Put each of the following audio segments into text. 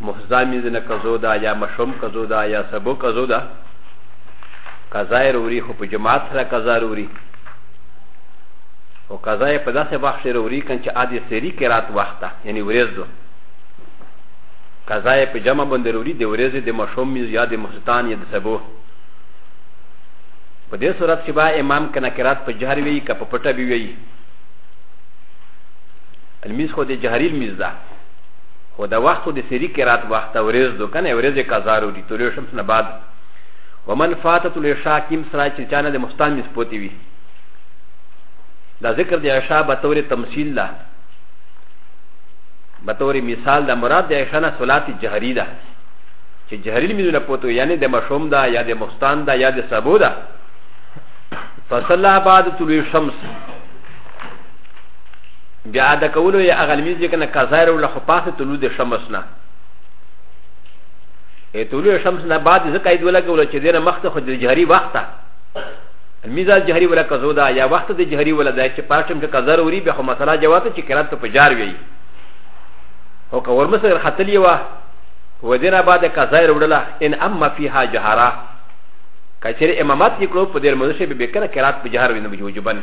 محضا مینځنه قضو ده یا مشوم قضو ده یا سبو قضو ده قضا یې روري خو په جماعت سره قضا روري او قضا یې په داسې وخت روري کن چې عادي سری کې رات وخت ده یعنی ورځ ده قضا یې په جمع باندې روري د ورځې د مشوم مینځ یا د محضتان یا د سبو په دې صورت کې به امام کنه قرات په جهر وي که په پټه وي الميز خو د جهري الميز ده خو د وخت خو د سری کرات وخت ورز دو کنه ورز کزارو دی طلوع شمس نه بعد ومن فاتت العشاء کیم سرا چې چانه د مستان مس پوتی وی دا ذکر د عشاء به تور تمثيل ده به تور مثال ده مراد د عشاء نه صلات جهری ده چې جهری لمونونه پوتو یعنی د مشوم ده یا د مستان ده یا د سبو ده فصلى بعد طلوع الشمس بیا د کولو یا اغلمیز یې کنه کزایر ولا خو پاسه طلوع د شمس نه ای طلوع شمس نه بعد ځکه اید ولا کول چې دینه مخته خو د جهری وخته میزا جهری ولا کزو دا یا وخت د جهری ولا دا چې پارټم کې کزار وری به خو مسله جواب چې کرات ته پجار وی او که ورمسه خطل یو و دینه بعد کزایر ولا ان اما فیها جهرا کچره امامات یې کړو په دې مرشه به بکره کرات پجار وینم جوجبن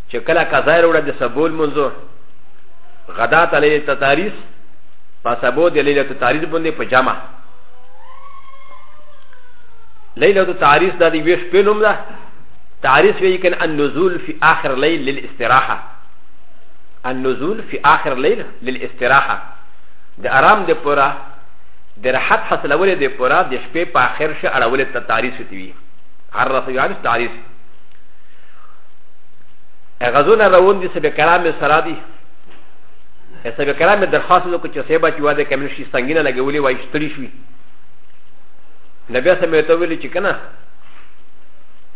چې کله قضا یې وړه د سبو لمونځو غدا ته لیلې ته تاریس په سبو د لیلې ته تاریس باندې په جامه لیلې ته تاریس د دې ویش په نوم ده تاریس وی کن النزول فی آخر لیل للاستراحه النزول فی آخر لیل للاستراحه د آرام د پورا د راحت حاصلولې د پورا د شپې په آخر شه اړولې ته تاریس وی عرف یعرف تاریس غزونه روان دي سبب کرام سره دي سبب کرام درخواست وکړي چې سبا چې واده کمل شي څنګه لګولې وای ستړي شي نبي سم ته ویل چې کنه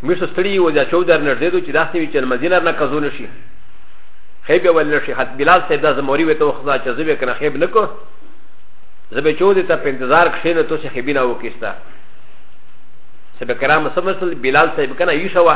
مې ستړي و دا چودر نه دې چې داسې وي چې مدینه نه کزونه شي خیبه ول شي حد بلال سید د زموري وته وخدا چې زبې کنه خیب نه کو زبې چودې ته په انتظار کښینه تو چې خیبینه وکیستا سبب کرام سمسل بلال سید کنه یې شوه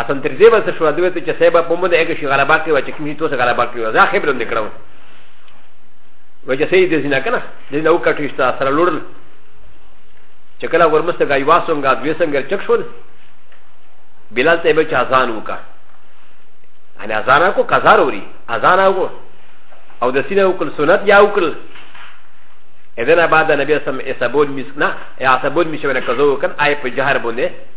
اصلا تر دې وسه شو دوی ته چې صاحب په مونږ هغه شي غلبا کوي چې کوم شي توسه غلبا کوي دا خبره نه کړو و چې سید دې نه کنه دې نو کټی ستا سره لوړل چې کله ورمسته غي واسم غا دوی څنګه چک شول بلال صاحب چې اذان وکا ان اذان کو قزار وري اذان کو او د سینه وکړ سنت یا وکړ اذن بعد نبی سم اسبول مسنا یا اسبول مشونه کزو کن آی په جهر بونه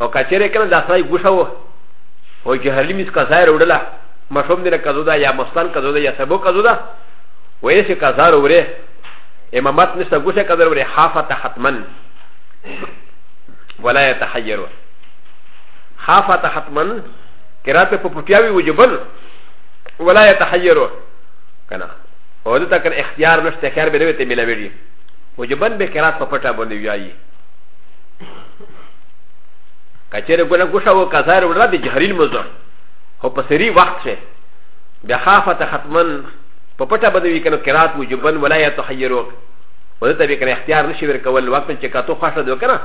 او کچره کنه دا سړی ګوښه و او جهلی میس قضا وروړله مشوم دې نه قضا ده یا مستان قضا ده یا سبو قضا ده وایي چې قضا وروړي امامت نشته ګوښه قضا وروړي حافت حتمن ولا يتحير حافت حتمن قرات په پټیاوي وجبن ولا يتحير کنه او دې تکن اختیار نشته خیر به نه وي ته ملاوي وجبن به قرات په پټه باندې ویایي کچره ګنه ګوشه و کزار ولا د جهرین مزه هو په سری وخت شه بیا خافت ختمن په پټه بدوي کنه قرات وجبن ولا يتحيرو ولا ته کنه اختیار نشي ور کول وخت چې کاتو خوښه دو کنه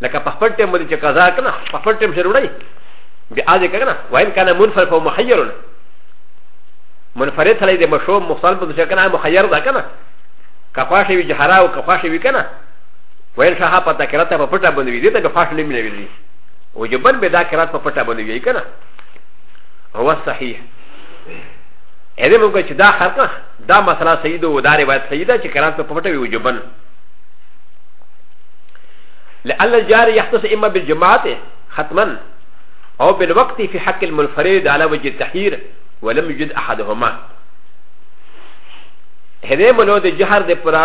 لکه په خپل ټیم باندې چې قضا کنه په خپل ټیم سره وړي بیا اځه کنه وین کنه منفر فو محيرون منفرد سره د مشو مختلف په څه کنه محیر ده کنه که خوښه وي جهرا او که خوښه وي کنه ویل شاه په تکرات په پټه باندې وی دي ته فاش لم نه ویلی او جبن به دا کرات په پټه باندې وی کنه هو صحیح ا دې موږ چې دا خرقه دا مسله صحیح ده او دا روایت صحیح ده چې کرات په پټه وی او جبن لأن الجار يختص إما بالجماعة ختما أو بالوقت في حق المنفرد على وجه التحير ولم يجد أحدهما هذا ملو د جهر د پرا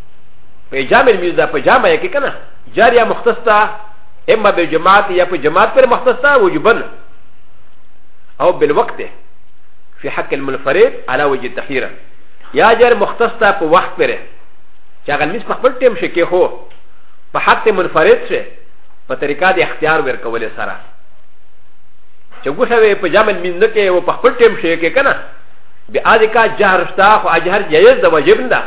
په جامع الميز دا په جامع کې کنه جاريه مختص ده اما بالجماعت يا په جماعت پر مختص ده وجبا او بالوقت في حق المنفرد على وجه التخير يا جار مختص ده په وقت پر چې هغه ميز په خپل ټیم شي کې هو په حق منفرد شه په طریقه د اختیار ورکول سره چې ګوښه وي په جامل مين نه کې او په خپل ټیم شي کې کنه بیا د کا جهر شتا خو اجهر جایز د واجب نه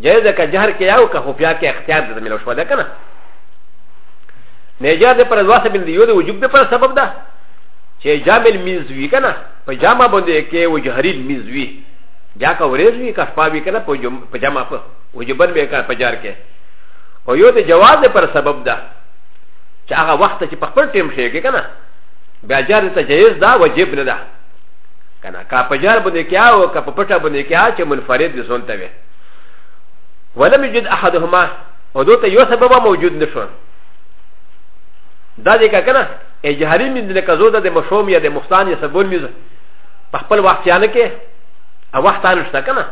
جاي ده که جهر كي ياو كخفيا كي اختيار ده ملو شوى ده كنا نجار ده پر الواسه بن ديو ده وجوب ده پر سبب ده چه جامع الميز وي كنا پا جامع بنده كي وجهري الميز وي جا کا ورز وي کا شپا وي كنا پا جامع پا وجوبن بي كنا پا جار كي او يو ده جواز ده پر سبب ده چه آغا وقت چه پا خبر تيم شئ كي كنا بیا جار ته جایز دا واجب نه ده کنه کا په جار باندې کیا او کا په پټه باندې کیا چې منفرد دي ځون ته وي ولم یجد احدهما او دوته یو سبب موجود نشو دا دې کا کنه ای جهری من دې کا زوده د مشوم یا د مختان یا سبول میز په خپل وخت یانه کې او وخت انشته کنه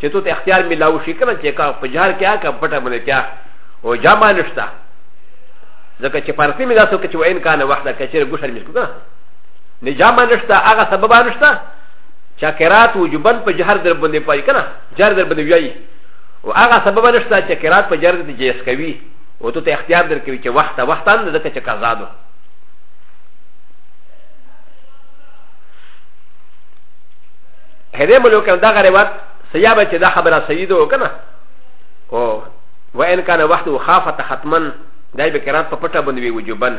چې تو ته اختیار ملاو شي کنه چې کا په جار کیا کا پټه باندې کیا او جامه نشته ځکه چې پارتي مې داسو کې چې وین کانه وحده کچېره ګوشر مې کو کنه نه جامه نشته هغه سبب نشته چې قرات وجوبن په جهر در باندې پای کنه جهر در باندې ویایي او هغه سبب نشته چې قرات په جهر دې جیس کوي او ته اختیار در کوي چې وخت وخت ان دغه چې قضا ده هدې ملوک دا غریوات سیابه چې دا خبره سیدو کنه او وان كان وحده خافت ختما دای به قرات په پټه باندې وجوبن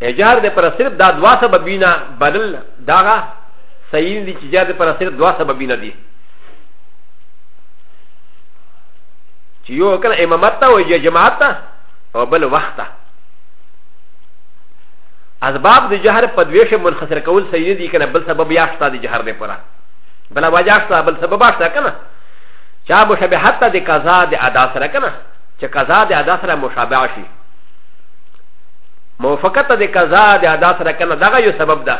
اجار د پر صرف دا دوا سببینا بلل داغه صحیح دي چې جار د پر صرف دوا سببینا دي چې یو کنه امامت ته او جماعت ته او بل وخت ته اسباب د جهر په دویش منخسر کول صحیح دي کنه بل سبب یا شته د جهر د پره بل وجه شته بل سبب شته کنه چا مشابهت ته د قضا د ادا سره کنه چې قضا د ادا سره مشابه شي موافقت د قضا د ادا سره کنه دغه یو سبب ده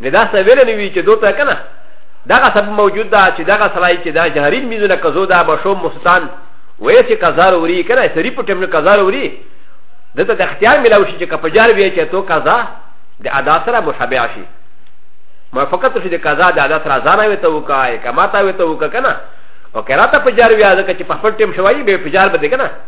نه دا څه ویل نه وی چې دوته کنه دغه سبب موجود ده چې دغه سړی چې دا جهرین میزونه قضو ده مشوم مستان وایي چې قضا وری کنه سری په ټیم قضا وری دته د اختیار ملاو شي چې کپجار وی چې تو قضا د ادا سره مشابه شي موافقت شي د قضا د ادا سره ځان وي ته وکای کما تا وي ته وک کنه او کراته پجار وی ازکه چې په خپل ټیم شوی به پجار بده کنه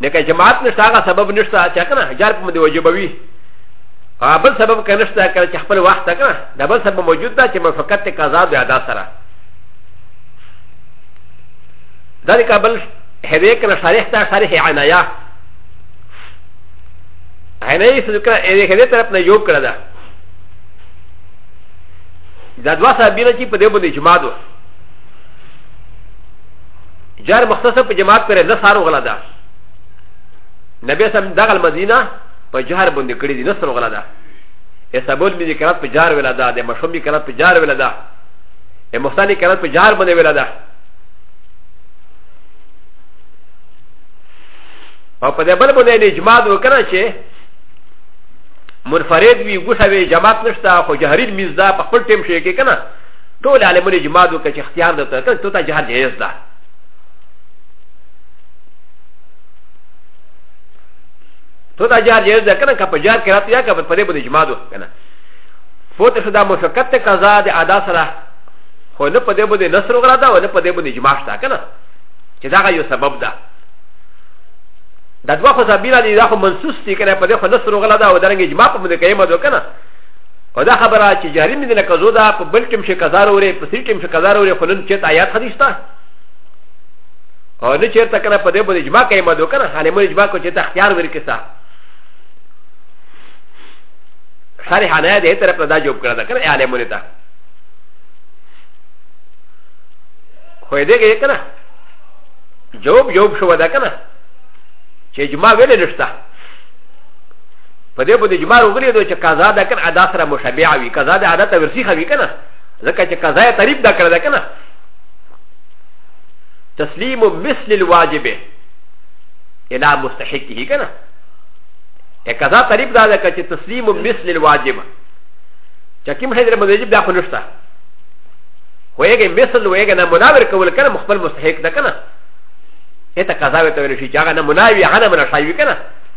نه که جماعت نشته هغه سبب نشته چې کنه حجار په مدي وجبوي بل سبب که نشته کنه چې خپل وخت کنه دا بل سبب موجود ده چې موافقت قضا د ادا سره ذلك بل هذه كان شارح تا شارح عنايا عنايا سذكر هذه طرف نه يو کړه ده دا دوا صاحبینه چې په دې باندې اجماع دوه جار مختص په جماعت پر نه سارو غلا ده نبی سم دغه مدینه په جهر باندې کړی دي نه سارو غلا ده اسبول می کرات په جار ولا ده د مشوم می کرات په جار ولا ده ا مختانی کرات په جار باندې ولا ده او په دې بل باندې اجماع وکړه چې منفرد وي ګوښه وي جماعت نشته خو جهري میز ده په خپل ټیم شي کې کنه ټول عالمونه اجماع وکړه چې اختیار ده ته ته ته جهاد جایز ده ته ته جهاد جایز ده کنه که په جهاد کې راته یا که په دې باندې اجماع ده کنه فوت شو دا مشقت ته قضا د ادا سره خو نه په دې باندې نصر وغلا ده او نه په دې باندې اجماع شته کنه چې دا یو سبب ده دا دوه خو سبیلا دي دا خو منسوس دي کنه په دې خو نصر وغلا ده او درنګ اجماع په باندې کېمه ده کنه او دا خبره چې جاري مې د نکزو ده په بل ټیم شي کزار ورې په سری ټیم شي کزار ورې خو نن چېرته آیات حدیث ته او نه چېرته کنه په دې باندې اجماع کوي ما دوه کنه حالې مې اجماع کو چې ته اختیار ورې کسا ساري حاله دې طرف نه دا جواب کړه دا کنه اعلی مونې ته خو دې کې کنه جواب جواب شو دا کنه چې اجماع ویلې نشته په دې په دې جمار وګړي دوی چې قضا ده کنه ادا سره مشابه وي قضا ده ادا ته ورسي خوي کنه ځکه چې قضا یې تعریف ده کړل کنه تسلیم مثل الواجب الى مستحقه کنه ا قضا تعریف ده ځکه چې تسلیم مثل الواجب چې کوم شی در مواجب ده خو نشته ويجي مثل ويجي انا مناور كول كان مخبل مستحق ده كنا اتا قضاوي تولي شي جاغا انا مناوي انا من الشايوي كنا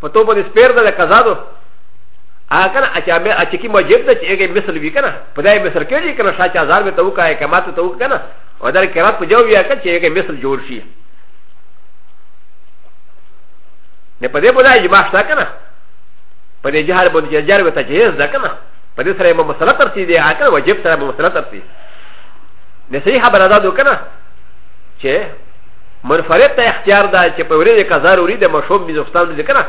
په تو باندې سپیر ده د قضا ده هغه کنه چې کی موجب ده چې هغه مثل وی کنه په دای مثل کېږي کنه شاچ هزار به ته وکای کماته ته وک کنه او در کرات په جو بیا کنه چې هغه مثل جوړ شي نه په دې په دای اجماع شته کنه په دې جهر باندې چې جار به ته جهیز ده کنه په دې سره به مسله ترسي دی هغه واجب سره به مسله ترسي نه صحیح خبره ده کنه چې منفرد ته اختیار ده چې په ورې قضا وروړي د مشوب میزوستان دې کنه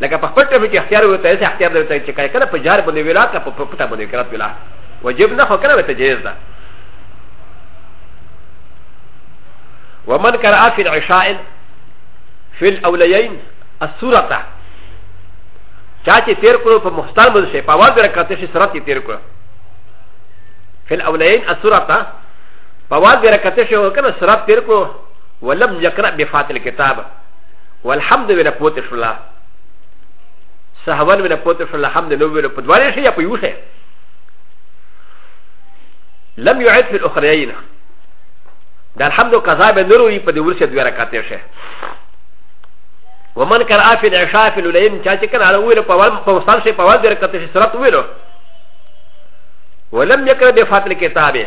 لکه په خپل ټیم کې اختیار وي ته اختیار دی چې کله کله په جار باندې ویلا ته په پټه باندې کرات ویلا وجب نه خو کله ته جایز ده ومن قرأ في العشاء في الأوليين السورة چاچه تیر کرو په مختار باندې شي په اول درکته شي سورت تیر کرو في الأوليين السورة په واز دې رکته شو کنه سراب تیر کو ولم یقرا بفاتل کتاب والحمد لله پوت شو الله سهوان ولا پوت شو الله حمد لله ولا پوت ولا شي په یو شي لم يعد في الاخرين د الحمد قضا به نور وي په دې ورسه دوه رکعات شي ومن كان عافي العشاء في الليل چا چې کنه اول په وال په وسال شي په وال د رکعات شي سرت ویلو ولم يكره بفاتل کتابه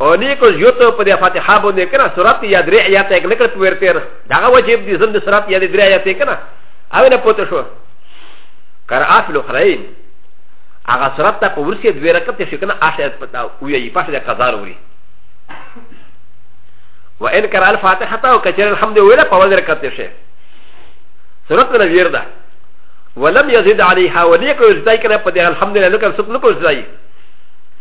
او نیکو یوتو په دې فاتحه باندې کنه سورات یا درې آیات یې نکړ په ورتیر دا واجب دي زم د سورات یا درې آیات یې کنه او نه پوت شو کر اصل خرین هغه سورات ته په ورسې دوه رکعت شي کنه اشه پتا وی پښه د قزار وری و ان کر الفاتحه تا او کچر الحمد ویله په ول رکعت شي سورات نه ویر ده ولم يزد عليها وليك يزدای کنه په دې الحمدلله لکه څوک نه کوزدای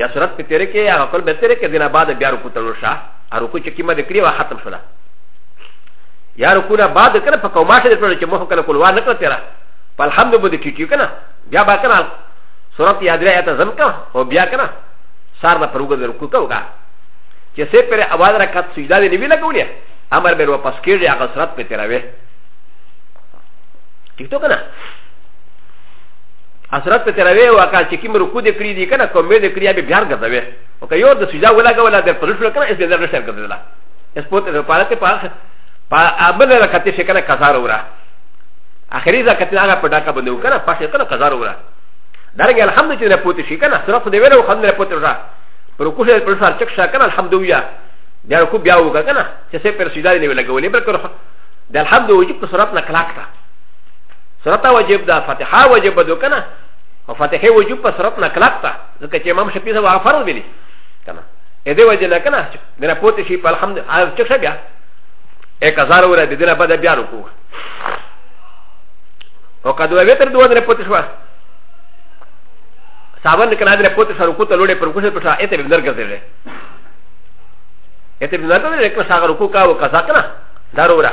یا سورت په تیرې کې هغه کول به تیرې کې دینه بعد بیا رکو ته ورشه هر رکو چې کیمه د کړی وا ختم شولا یا رکو نه بعد کړه په کومه شې پر چې مخ کله کول وا نه کړ تیرا په الحمد بده ټیټیو کنه بیا با کنه سورت یاد ریا ته زم کا او بیا کنه سار نه پروګه د رکو کوګه چې سه پر اواز رکعت سجدا دې نیوی لګولې امر به واپس کېږي هغه سورت په تیراوي ټیک تو کنه حسرت په تراوی او اکا چې کوم رکو دې کړی دی کنه کوم دې کړی به بیا ګرځوي او که یو د سجا ولا غولا د پرش ول کنه اس دې نشر ګرځلا اس پوت د پاره ته پاخ پا ابل رکته شي کنه کزار ورا اخري زکات نه هغه پډا کا باندې وکړه پاش کنه کزار ورا درګه الحمد چې نه پوت شي کنه صرف دې ویلو خند نه پوت ورا پر کو شي پر سر چک شا کنه الحمدلله بیا کو بیا وګه کنه چې سه پر سجا نه ولا غولې بل کړو د الحمد وجب صرف نه کلاک تا سرطه وجب ده فتحه وجب ده کنه او فتحه وجب په سرط نه کلک ده ځکه چې امام شفیع صاحب هغه فرض ویلي کنه ا دې وجه نه کنه چې نه پوت شي په الحمد هغه چې څه بیا 1000 ور دې نه بد بیا رکو او کدو وتر دوه نه پوت شو ساون کنه دې پوت شو رکو ته لوړې پر کوشه پټه اته بندر ګرځېږي اته بندر ګرځېږي که څنګه رکو کا او قضا کنه دارو را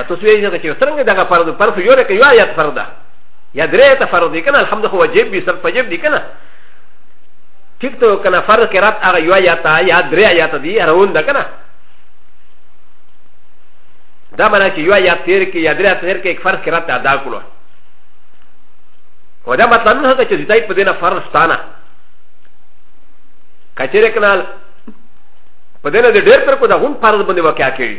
ا ت س و ي ج ن ك ي و س ر ن ج د غ ف ر د فرض يو لك يو آيات فرض يا دريت فرض دي كنا الحمد هو جيب بي سب فجيب دي كنا ٹھیک تو کنا فرض کے رات آگا یو آیاتا یا دریا آیاتا دی رون دا کنا دا منا چی یو آیات تیر کی یا دریا تیر کی ایک فرض کے رات ادا کلو و دا مطلب نو ہوتا چی زیدائی پا دینا فرض تانا کچھے رکنا پا دینا دی دیر پر کو دا غن فرض بندی وقعا کری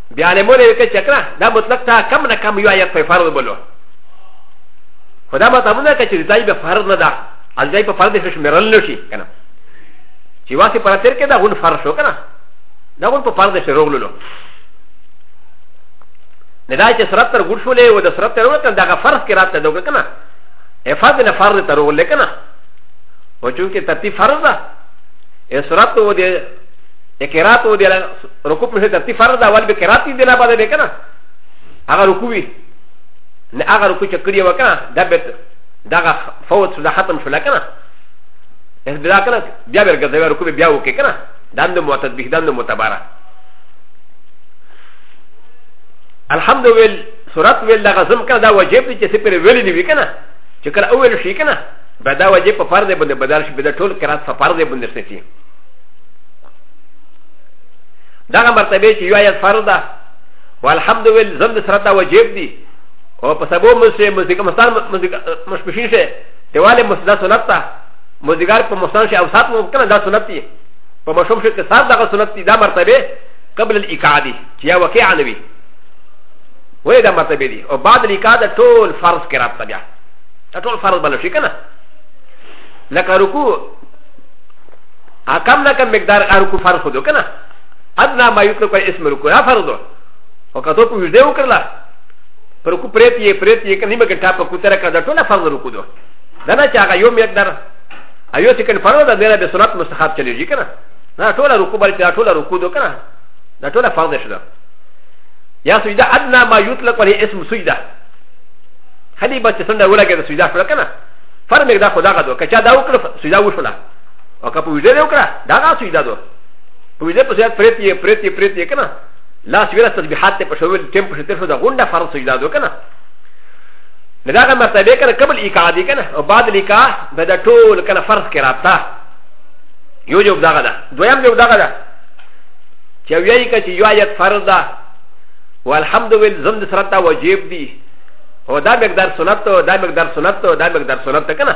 بیا له مولا یې کچ کړه دا مطلق تا کم نه کم یو آیت په فرض بولو خدا ما ته مونږه کچ ځای به فرض نه ده ځای په فرض شش مرل نه شي کنه چې واسه پر تر کې دا غون فرض شو کنه دا غون په فرض شروع لولو نه دا چې سرت تر ګور شولې و د سرت تر وته دا فرض کې راته دوګه کنه افاد نه فرض تر ولې کنه و چونکه ترتیب فرض ده سرت و دې د کرات او د رکوب مشه ترتیب فرض اول به کرات دی نه باندې به کنه هغه رکوب وي نه هغه رکوب چې کړی وکنه دا به دغه فوت شو ختم شو لکنه اس بلا کنه بیا به ګرځي رکوب بیا وکي کنه دند معتد به دند متبارا الحمد لله سورات ویل دغه زم کنه دا واجب دی چې سپر ویل نه وی کنه چې کله اول شي کنه بدا واجب په فرض باندې بدل شي بدا ټول کرات په فرض باندې شي دا مرتبه چې یو آیت فرض ده والحمد لله زم د سرتا واجب دي او په سبو مسه مزګه مستان مشپشین شه دیواله مسدا سنت ده مزګار په مستان شه او سات مو کنه دا سنت دي په مشوم شه کې سات دغه سنت دي دا مرتبه قبل الاقعادي چې یا واقعا نوي وې دا مرتبه دي او بعد الاقعاده ټول فرض کې راځي بیا ټول فرض بل شي کنه لکه رکوع اکم نه کم مقدار غار کو فرض خو دو کنه ادنا ما یطلق اسم رکو یا فرض دو او کته په ویډه وکړه پر کو پریت یې پریت یې کني مګر ټاپ کو تر کړه ټول فرض رکو دو دا نه چې هغه یو مقدار ایو چې کنه فرض ده نه به سنت مستحب چلیږي کنه نه ټول رکو بل چې ټول رکو دو کنه دا ټول فرض شته یا سجده ادنا ما یطلق علی اسم سجده خلی بچ څنګه ولګه سجده کړه کنه فرمګ دا خدا غدو کچا دا وکړه سجده وشوله او که په ویډه دی وکړه دا هغه سجده ده په ویډه په سجده پرېت یې پرېت یې پرېت یې که نه لاس ویره تسبیحات ته په شول ټیم په شتر شو د غونډه فرض سجده ده که نه نو دا هغه مرتبه که نه قبل ایکا دی که نه او بعد لیکا به دا ټول که نه فرض کې رابطه یو جواب دغه ده دویم جواب دغه ده چې ویایي که چې یو آیت فرض ده والحمد لله زم د سره ته واجب دي او دا مقدار سنت ته دا مقدار سنت ته دا مقدار سنت ته کنه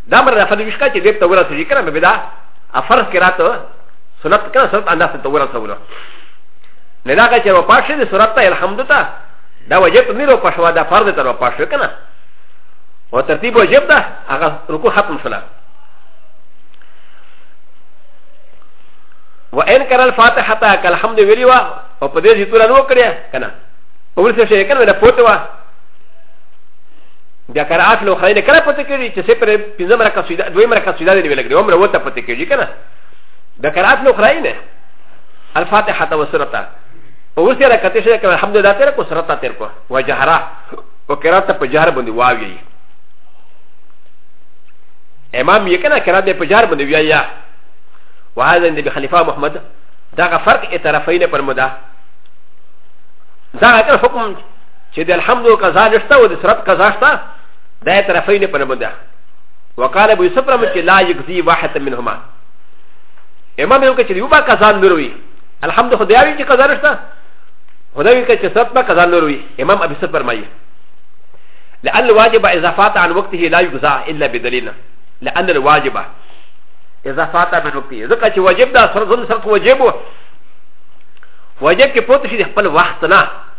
دا مر رفض وشکا چې دې ته ورته ذکر مې بدا افرض کې راته سنت کړه سنت انداز ته ورته ورو نه دا چې په پښه دې سورته الحمدلله دا وجب نه رو پښوا دا فرض ته رو پښه کنه و ترتيب وجب ده هغه ركوع ختم شولا وان كان الفاتحه كالحمد وليوا وقد يجي تولى نوكريا كنا اول شيء كان ولا فوتوا بیا قرات لو خلای نه کله پته کېږي چې سه پر پنځه مرکه سودا دوی مرکه سودا دی ویل کېږي عمر وته پته کېږي کنه بیا قرات لو خلای نه الفاتحه ته وسرتا او ورته راکته شه کنه الحمد لله تر کو سرتا تر کو وجهرا او قرات په جهر باندې واوی امام یې کنه قرات په جهر باندې وی یا وهذا النبي خليفه محمد دا فرق اعترافين پر مدا دا حکم چې د الحمد قضا نشته او د سرت قضا شته دا طرفین په نمونه وقال ابو يوسف رحمه الله لا يقضي واحد منهما امام یو کچې یو با قضا نروي الحمد خدای وی چې قضا نشته خدای وی چې سرت با قضا نروي امام ابو يوسف فرمایي لأن الواجب إذا فات عن وقته لا يجزى إلا بدليل لأن الواجب إذا فات من وقته ذكا چې واجب دا سر ظلم سر واجب واجب کې پوت شي خپل وخت نه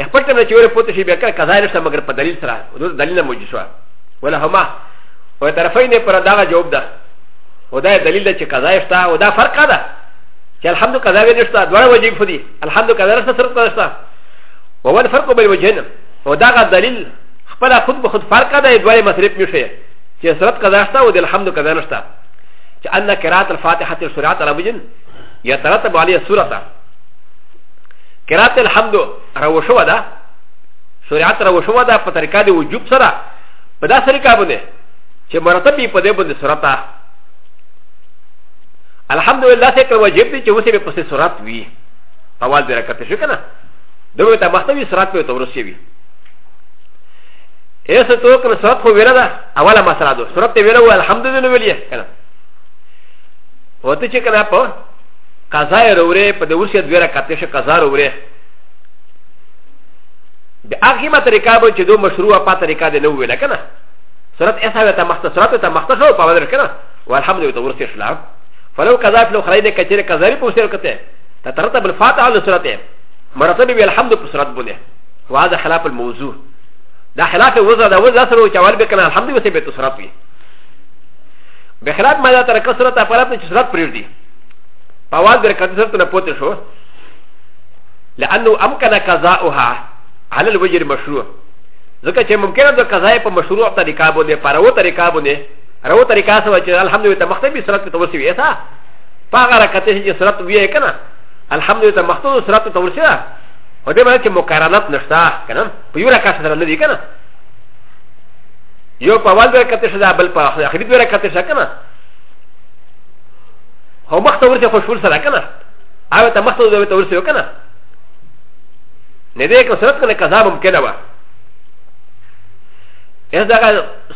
ا خپل ټیم چې وره پوت شي بیا کړه قضا نشته مګر په دلیل سره او د دلیل نه موجود شو ولا هما او طرفین پر دا جواب ده او دا دلیل ده چې قضا شته او دا فرق ده چې الحمد قضا وی نشته دوه وجې په دې الحمد قضا نشته سره نشته او ول فرق بل وجهن او دا غ دلیل خپل خود به خود فرق ده دوه مصرف نشي چې سرت قضا شته او د الحمد قضا نشته چې ان قرات الفاتحه سورات الوجن يترتب عليه سورته کرات الحمد راو شو ده شریعت راو شو ده په طریقه د وجوب سره په داسې طریقه باندې چې مرتب په دې باندې صورت ده الحمدلله چې کله واجب دي چې اوسې به پسې صورت وي اول دې راکته شو کنه دوی ته مخته وي صورت په تورس شي وي ایسه تو کنه صورت خو ویره ده اوله مسله ده صورت ته ویره و الحمدلله ویلې کنه وته چې کنه په قضا یې وروره په د ورسې دوه رکعتې شه قضا وروره د هغې ما طریقه به چې دو مشروع په طریقه دې نه وویله که نه سرت ایسا وی تا مخت سرت تا مخت شو پا بدر کنا والحمد لله ورسی شلا فلو قذا فلو خرای دے کچر قذاری پو سر کتے تا ترتا بالفاتحہ لو سرت مرتب بی الحمد پو سرت بولے وهذا خلاف الموضوع دا خلاف وزا دا وزا سر و چوال بی کنا الحمد لله سی بیتو سرت بی بخلاف ما دا ترکا سرت اپرات نچ سرت پریر دی فواز بركات سرتنا بوتشو لانه امكن قضاؤها على الوجه المشروع ځکه چې ممکنه د قضا په مشروع طریقه باندې پرو طریقه باندې رو طریقه سره چې الحمدلله ته مخته به سرت توسي وي تا پاغه راکته چې سرت وي کنه الحمدلله ته مخته سرت توسي دا او دې باندې چې مقارنت نشته کنه په یو راکته سره نه دي کنه یو په اول راکته سره بل په اخر راکته سره کنه هو مخته ورته خو شول سره کنه او ته مخته ورته ورسې کنه نه دې که صورت کنه قضا ممکنه وه ا ذ ا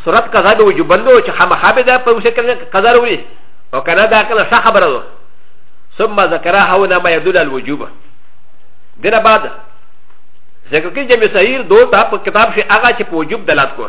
سرعت كذا دو جبندو چه خام خابه ده پا وشه کنه قضا روی و کنه ده کنه شا خبره دو ثم ذکره هونا ما يدل الوجوب دينا بعد ذکر کی جمع سعیر دو تا پا کتاب شی آغا چه پا وجوب دلات کو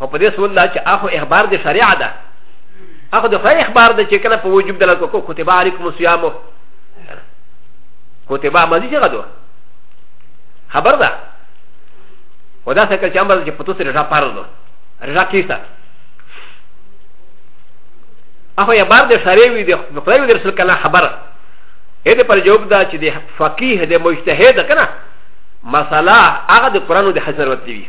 او په دې سول دا چې اخو اخبار د شریعه ده اخو د خدای اخبار ده چې کنه په وجوب دل کو کتب علیکم الصيام کتب ماضی څنګه دوه خبر ده و دا سکه چې امر چې په تو سره رضا فرض ده رضا کیسه اخو یا بار د شریعه وی د خدای د رسول کله خبره اې د پر جواب دا چې د فقيه د مجتهد کنه مساله هغه د قران او د حدیث وروتلی وي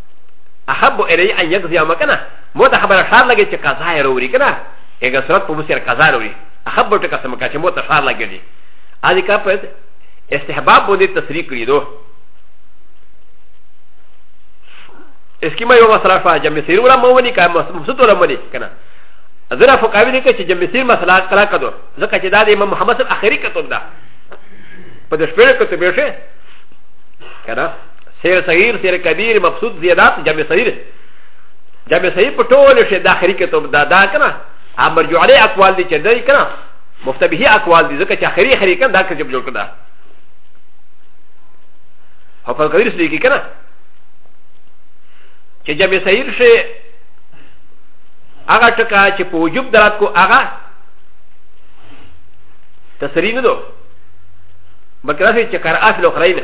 احب الي ان يقضي يوم كنا موتا خبر شار لگي چه قضاء روري كنا اگه صورت پو مسير قضاء روري احب تکا سمکا چه موتا شار لگي دي آدي کا پس استحباب بودي تصريح کری دو اس کی ما یو مسئلہ فا جمع سیر ولا مونی کا مفسد ولا مونی کنا ذرا فقاوی لیکه چې جمع سیر مسئلہ کلا کدو ځکه چې دا د امام محمد صاحب اخری کتب ده په دې شپږ کتب یې شه کنا سیر صغیر سیر کبیر مبسوط زیادات جمع صغیر جمع صغیر په ټول شي داخلي کې ته دا دا کنه ا مرجو علی اقوال دي چې دای کنه مفتبهی اقوال دي ځکه چې اخري اخري کنه دا کې جوړ جوړ کړه او په کبیر سره کې کنه چې جمع صغیر شي هغه ټکا چې په وجوب درات کو هغه تسرین دو بکراسي چې کار اصل اخرینه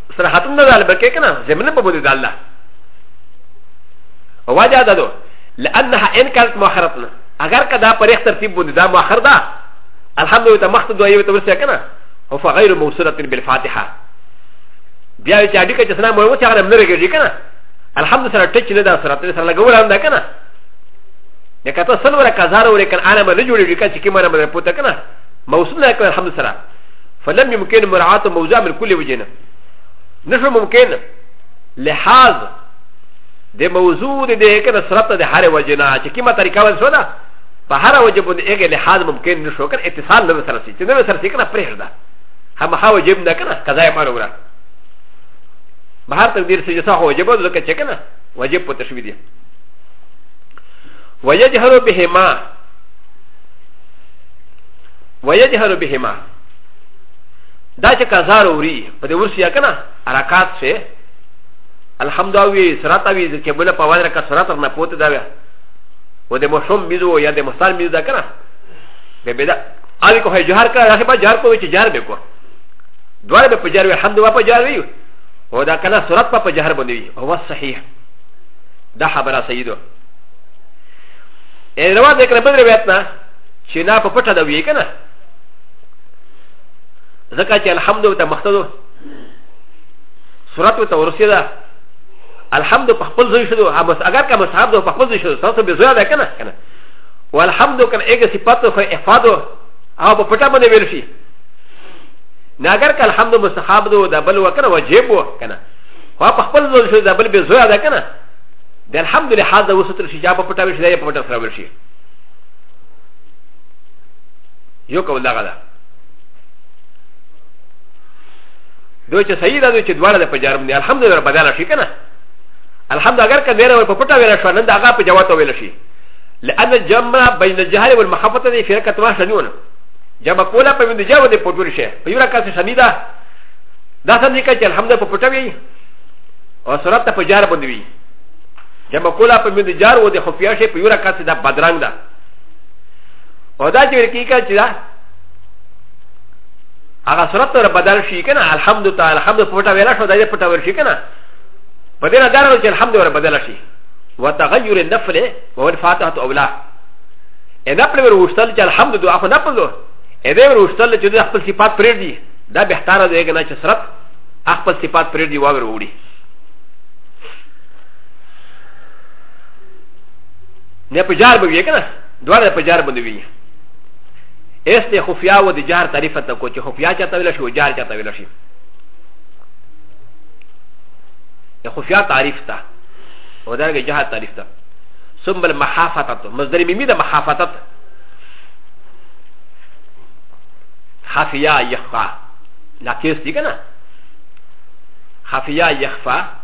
سره ختم نه دال بکې کنه زمنه په بده دال ده وجه ده دو لانها ان كانت مؤخرتنا اگر کدا پر اخ ترتیب بده دا مؤخر ده الحمد لله مخت دو ایو تورسه کنه او فغیر موصوله بالفاتحه بیا چې اډی کې سلام وایو چې هغه نه رګی کنه الحمد لله سره ټچ نه ده سره سره لګول هم ده کنه د کته سلوره کزار ورې کنه انا باندې جوړې کنه چې کیمره باندې پوته کنه موصوله کنه الحمد لله فلم يمكن مراعاة موضع من كل وجهنا نشو ممكن لحاظ د موضوع د دې کنه سرت د هر وجهنا چې کیمه طریقه وسو ده په هر وجه باندې هغه لحاظ ممکن نشو کنه اتصال نه سره سي چې نه سره سي کنه پرېږ ده هم هغه وجب نه کنه قضا یې مانو وره بهر تقدیر سي چې څه وجب ده چې کنه وجب په تشوي دي ويجهر بهما ويجهر بهما دا چې کزار اوري په دې ورسیا کنه حرکات سه الحمد وی سرات وی چې بل په وایره کا سرات نه پوت دا ویا و د مشوم میزو یا د مستان میزو دا کنه به بدا اوی کو هي جهر کړه هغه په جهر کوی چې جهر به کو دوار به په جهر وی حمد وا په جهر وی و دا کنه سرات په جهر باندې وی هو صحیح دا خبره سیدو ا ل ر و ا د ك ر ب ر ب ي ت ن ا چې نه په پټه دا وی کنه ځکه چې الحمد ته مختدو سورات ته ورسېده الحمد په خپل ځای شو اگر که مصحف ده په خپل ځای شو تاسو به زویا ده کنه کنه والحمد کنه هغه صفات خو افادو او په پټه باندې ویل شي نه اگر که الحمد مصحف ده دا بل وکنه واجب و کنه خو په خپل ځای شو دا بل به زویا ده کنه د الحمد لله حاضر وسطل شي چې په پټه ویل شي دا په پټه سره ویل شي یو کول دغه ده دوی چې صحیح ده دوی چې دواړه د په جرم دي الحمدلله بدل شي که نه الحمد اگر که ویره په پټه ویره شو نن د هغه په جواب ویل شي لأن الجمع بين الجهل والمحافظة دي في ركعة ما شنيون جمع كولا بين الجهل ودي بطول شيء في ركعة شنيدة دا سمي كتير الحمد لله بطول شيء وصورتها في جهل بندوي جمع کولا په مند جار و د خفیا شي په یو رکعت سره بدرنګ ده او دا چې ورکی کړه چې دا هغه صورت سره بدل شي کنه الحمد تعالی الحمد پټه ویلا شو دا یې پټه ور شي کنه په دې نه دارو چې الحمد ور بدل شي وتغير النفل وهو الفاتحه اولا ان خپل ور وشتل چې الحمد دعا خو نه پدو اې دې ور وشتل چې د خپل صفات پرې دي دا به احتار دی کنه چې صورت خپل صفات پرې دي واور وړي نه په جار به وي کنه دواړه په جار باندې وي اس ته خفیا و د جار تعریف ته کو چې خفیا چاته ویل شي او جار چاته ویل شي د خفیا تعریف ته او دا کې جهاد تعریف ته ثم المحافظه مصدر ميمي د محافظه خفیا یخفا لا کیس دی کنه خفیا یخفا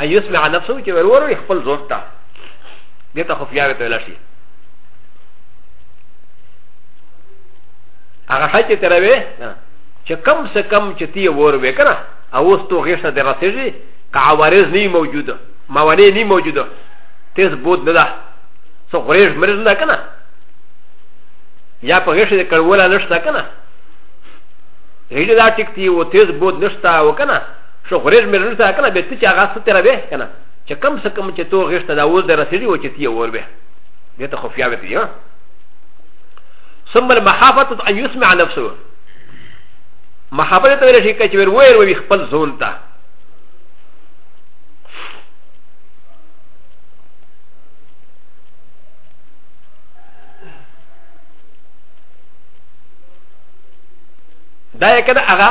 ان يسمع نفسه چې ورور وي خپل ځان ته دې ته خفیا وي ته ویل شي هغه شای چې تیره وي چې کم څه کم چې تی ور وي کنه او اوس تو غیر سره درسېږي که عوارض نه موجوده موانع نه موجوده تیز بود نه ده څو غریش مرز نه کنه یا په غیر سره کړوله نشته کنه غیر دا ټیک تی او تیز بود نشته او کنه شو غریش مې لور سره کنه به ته چې هغه څه تر به کنه چې کم څه کم چې تو غیش ته دا اوس د رسېږي و چې تی ور به دې ته خفیا وتی ها ثم المحافظه ان يسمع نفسه محافظه ته ویل شي چې ور ویر وي خپل ځون ته دا یې کنه هغه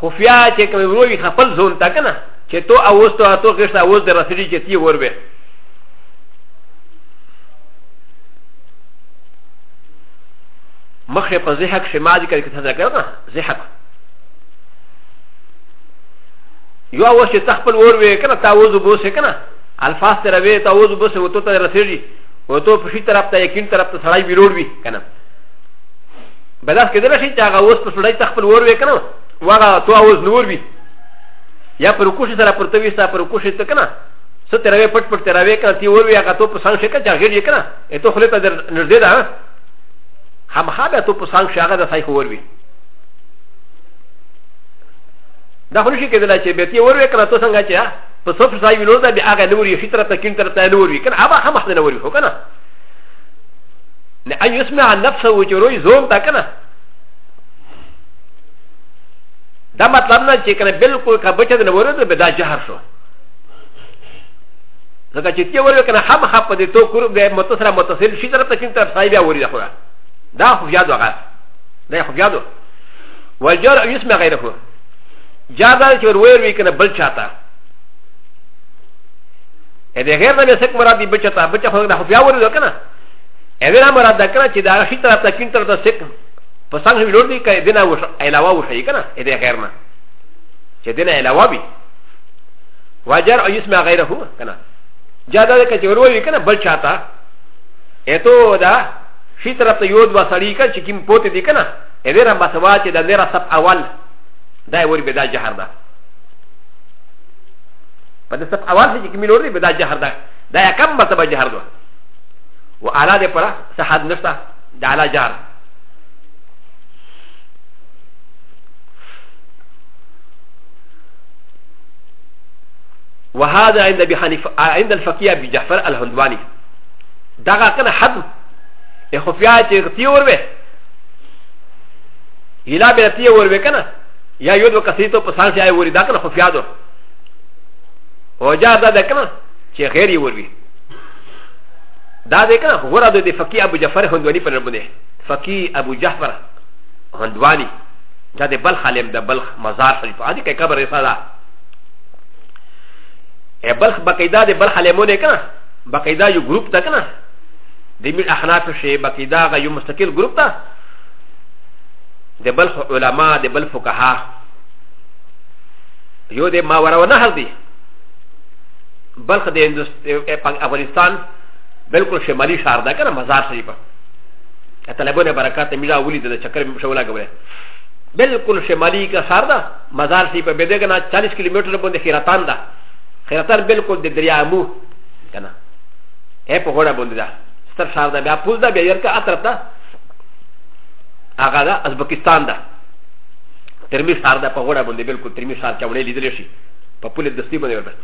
خفیا چې کوم ورو وي خپل ځون تا کنه چې تو اوس ته تو غشت اوس د رسېږي چې تی ور به مخه په زهق شما ذکر کې څه ذکر نه زهق یو اوس چې تخپل ور وې کنه تا وځو بوسه کنه الفاظ تر وې تا وځو بوسه وته ته رسېږي وته په شي طرف ته یقین طرف ته سړی بیروړ وي کنه به داس کېدل شي چې هغه اوس په سړی ته خپل ور وکنه وغه تو اوس نور وي یا پر کوشش سره پرته وي سره پر کوشش ته کنه څه تروي پټ پټ تروي کنه تی ور وي هغه تو په سان شي کنه چې غیر کنه اته خپل ته در نږدې ده هم هغه تو په سان شي هغه د سای خور وي دا خو نشي کېدل چې به تی ور وي کنه تو څنګه چې په څو ځای ویلو دا به هغه نور یې فطرت کې تر ته نور وي کنه هغه هم حد نور وي کنه نه ان يسمع نفس وجروي زون تا کنه دا مطلب نه چې کنه بالکل کا بچ نه ورته به دا جهر شو ځکه چې تی ورو کنه هم خپ دې تو قرب دې متصل متصل شي تر ته چې تر صاحب اوري دا خو دا خو یاد وغه دا خو یادو وجر يسمع غيره جادا چې ور وی کنه بل چاته ا د غیر نه سک مراد دی بچتا بچا خو نه خو بیا ورو کنه اوینا مراد دا کنه چې دا شي تر تا کین تر تا سک په څنګه ویلور دی کای دینه وش علاوه وشي کنه اې دې غیر نه چې دینه علاوه وي واجر او یسمع غیره کنه جا دا که چې وروي کنه بل چاته اته دا شي تر تا یو دوا سړی کا چې کیم پوت دی کنه اې دې را بسوا چې دا لرا سب اول دا وری به دا جهر ده په دې سب اول چې کیم لور دی به دا جهر ده دا کم مرتبه جهر ده و علا د پرا سحد نشتا د علا جار وهذا عند ابي حنيفه عند الفقيه ابي جعفر الهندواني دغه کنه حد خفیا چې غتی ور وې اله به تی ور وې کنه یا یو دو کسې ته په سان شي ور دا کنه خفیا دو او جا دا کنه چې غیر ور وې دا دې کنه غره د فقي ابو جعفر هندواني په نوم دی فقي ابو جعفر هندواني دا د بلخ عالم د بلخ مزار شریف ا دې کې قبر یې ساده ا بلخ بقیدا د بلخ عالمونه کنه بقیدا یو ګروپ تا کنه د میر احناف شي بقیدا غ یو مستقل ګروپ تا د بلخ علما د بلخ فقها یو د ما ورونه هل دي بلخ د افغانستان بالکل شمالي شهر ده کنه مزار شریف طلبونه برکات میرا ولید د چکر مې شولا غوړه بالکل شمالي کا شهر ده مزار شریف به دغه نه 40 کیلومتر باندې خیراتان ده خیراتان بالکل د دریا مو کنه هه په هوړه باندې ده ستر شهر ده بیا پوز ده بیا یرکا اطرف ده هغه ده ازبکستان ده ترمی شهر ده په هوړه باندې بالکل ترمی شهر چاولې لیدل شي په پوله دستی باندې ورته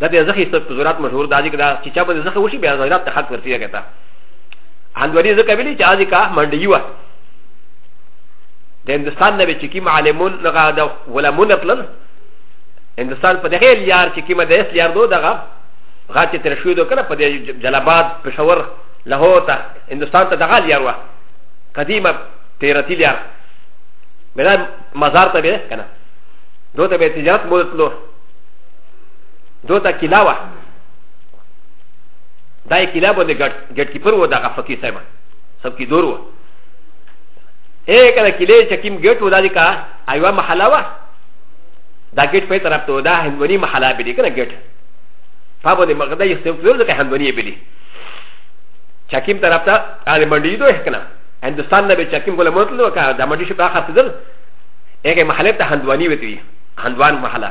دا بیا زخی ست په زورات مشهور دا ذکر چې چا باندې زخه وشي بیا زورات ته حق ورتیا کېتا هندوري زکه ویلي چې اځي کا منډي و د هندستان نه چې کیم عالمون لغه د علمون خپل هندستان په دغه لیار چې کیمه د اس لیار دو دغه غا چې تر شو دو کنه په دې جلاباد پېښور لاهور ته هندستان ته دغه لیار و قدیمه تیرتی لیار بیا مزار ته به کنه دوته به تجارت مولتلو دو تا کلا وا دا یې کلا باندې ګټ کیپر و دغه فقیر صاحب سب کی دور و اے کله کلې چې کیم ګټ و دا دې کا ایوا محله وا دا ګټ په طرف ته دا هندونی محله به دې کنه ګټ په باندې مغده یې سم ټول دغه هندونی به دې چې کیم طرف ته ال منډي دوه کنه هندستان نه به چې کیم ګل مطلب وکړه دا منډي شو په خاطر دل اګه محله ته هندوانی وتی هندوان محله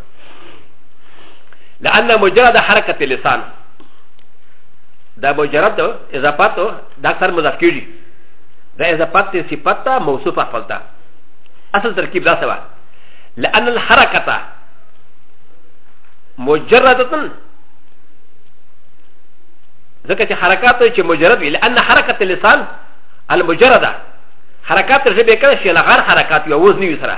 لان مجرد حرکت لسان دا مجرد اضافات دا اکثر مضاف کیږي دا اضافات ته صفت ته موصوف خپل ته اصل ترکیب دا سوا لان الحرکت مجردتن ځکه چې حرکات چې مجرد وي لان حرکت لسان المجرده حرکات ژبه کړه شي لغار حرکات یو وزن وي سره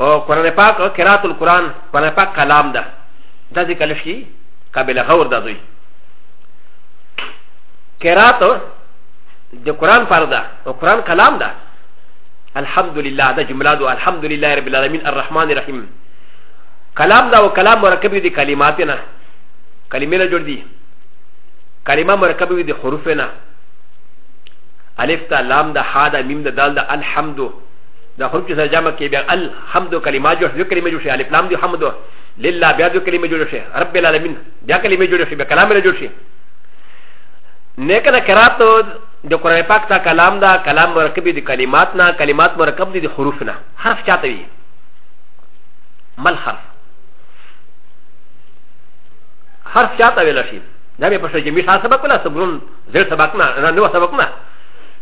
او قرآن پاک قرات القرآن قرآن پاک کلام ده دا ذکر لشي قابل غور ده دوی قرات د قرآن فرض ده او قرآن کلام ده الحمد لله ده جمله ده الحمد لله رب العالمين الرحمن الرحيم كلام ده وكلام مركب دي كلماتنا كلمه جوړ دي كلمه مركب دي حروفنا الف تا لام ده حا ده ميم ده دال ده الحمد لله دا خلق سره جمع کې بیا الحمد کلمه جوړ شي کلمه جوړ شي الف لام دی حمد لله بیا د کلمه جوړ شي رب العالمین بیا کلمه جوړ شي بیا کلام نه جوړ شي نه کنه قرات د قران پاک تا کلام دا کلام مرکب دي کلمات نه کلمات مرکب دي د حروف نه حرف چاته وي مل حرف حرف چاته ویل شي دا به په شجمي سبق ولا سبرون زر سبق نه نه نو سبق نه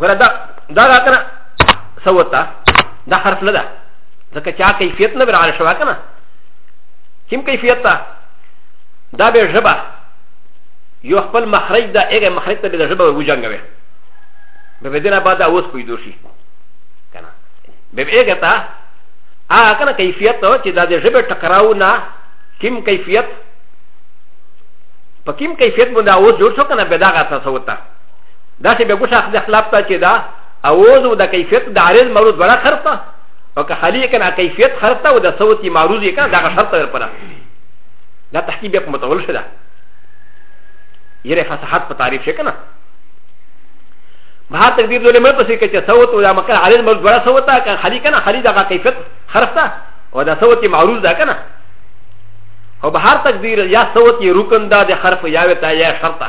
ګوره دا دا دا کنه سوتا دا حرف نه ده ځکه چې کیفیت نه برابر شوه کنه کوم کیفیت ته دا به ژبه یو خپل مخرج دا هغه مخرج ته به ژبه وجنګوي به دینه بعد اوس پیدا شي کنه به هغه ته هغه کنه کیفیت ته چې دا د ژبه ټکراو نه کوم کیفیت په کوم کیفیت باندې اوس جوړ شو کنه به دا غا تاسو وته دا چې به ګوشه خدای خلاف ته چې دا اواز او د کیفیت د عارض معروض وړه خرڅ ته او که خالی کنه کیفیت خرڅ ته او د صوت یې معروض یې کنه دا شرط ور پره دا تحقیق به متول شده یره فصاحت په تعریف شي کنه بهر تقدیر دولې مې پسې کې چې صوت او د مکه عارض معروض وړه صوت ته که خالی کنه خالی دا کیفیت خرڅ ته او د صوت یې معروض ده کنه او بهر تقدیر یا صوت یې رکن ده د حرف یاوه ته یا شرط ته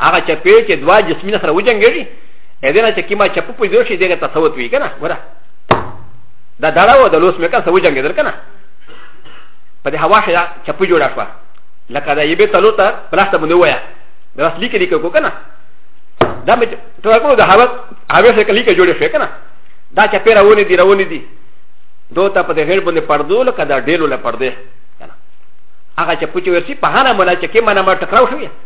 هغه چپې چې دوا جسمونه سره وجنګېږي اې نه چې کیما چپ په جوړ شي دغه تصوت وی کنه ګوره دا دړه و د لوس مې کنه سره وجنګېدل کنه په دې هوا شي چپ جوړه شو لکه دا یبه تلو ته پلاسته باندې وایا د راس لیکې لیکې کو کنه دا مې ته وکړو د هوا هوا سره لیکې جوړې شو کنه دا چپې راونې دي راونې دي دوه ته په دې هډ باندې پردو لکه دا ډېلو له پردې هغه چې پوچې ورسي په هغه ملا چې کې منه ما ټکراو شوې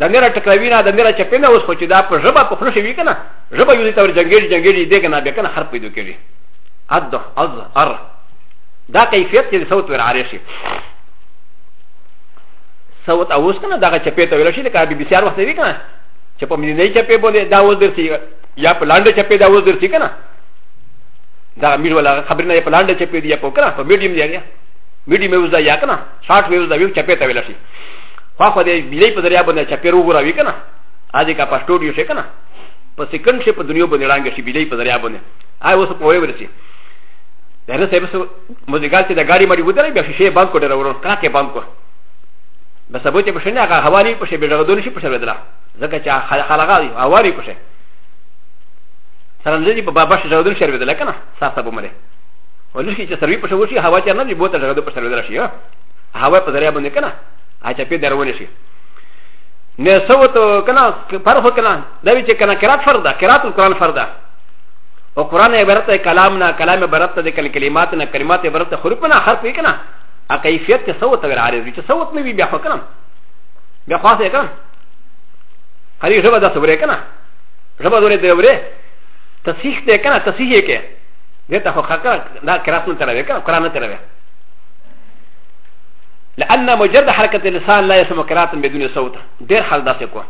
د میرا ټکراوی نه د میرا چپې نه اوس خو چې دا په ژبه په خوله شوي که نه ژبه یو دې ته ور جنګېږي جنګېږي دې که نه بیا که نه حرف پیدا کېږي اد از ار دا کیفیت چې د صوت ور عارې شي صوت اوس که نه دغه چپې ته ویل شي لکه بي بي سي ار وخت وي که نه چې په مینې چپې باندې دا اوس درسي یا په لاندې چپې دا اوس درسي که نه دا میر ولا خبر نه په لاندې چپې دی یا په کنه په میډیم دی یا میډیم ویوز دا یا کنه شارټ ویوز دا ویو چپې ته ویل شي خو خو دې بلی په ذریعہ باندې چپیر وګوراوي کنه ا دې کا پښتو یو شي کنه په سکند شي په دنیا باندې رانګ شي بلی په ذریعہ باندې آی اوس په وې ورسي دا نه سبس مزګال چې د ګاډي مړي ودرې بیا شي بانک کوډه ورو کا کې بانک کو بس ابو چې په شنه هغه حوالی په شي بډغه دول شي په شي بدلا ځکه چې خلغا دی حوالی په شي سره دې په بابا شي ځو دل شي بدلا کنه ساسه به مړي ولې چې سروي په شي وشي هوا چې نه دی بوته ځو په شي بدلا شي هوا په ذریعہ باندې کنه ا چا پی درونه شي نه سو ته کنه فرض کنه دا وی چې کنه قرات فرض ده قرات القران فرض ده او قران عبارت ده کلام نه کلام عبارت ده کله کلمات نه کلمات عبارت ده حروف نه حرف یې کنه ا کیفیت ته سو ته عارض وی چې سو ته وی بیا خو کنه بیا خاص یې کنه هری ژبه ده سوره کنه ژبه دوره دی وره تصحیح ده کنه تصحیح یې کې دته خو خکر دا قرات نه تروي کنه قران نه تروي لأن مجرد حركة اللسان لا يسمى قراءة بدون صوت دير حال دا سيكو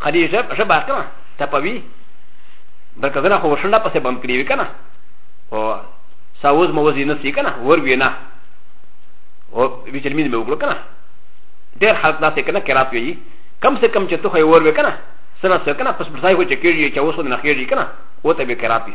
خلي جب جب آكنا تپوي بلکه زنا خو وشنده پسې بم کړی وی کنه او ساوز موزي نسی کنه ور وینا او ویچل مين مې وکړو کنه ډېر حالت داسې کنه کرات وی کم سے کم چې ته خو ور وی کنه سنا سره کنه پس برځای هو چې کېږي چې اوس نه کېږي کنه او ته به کرات وی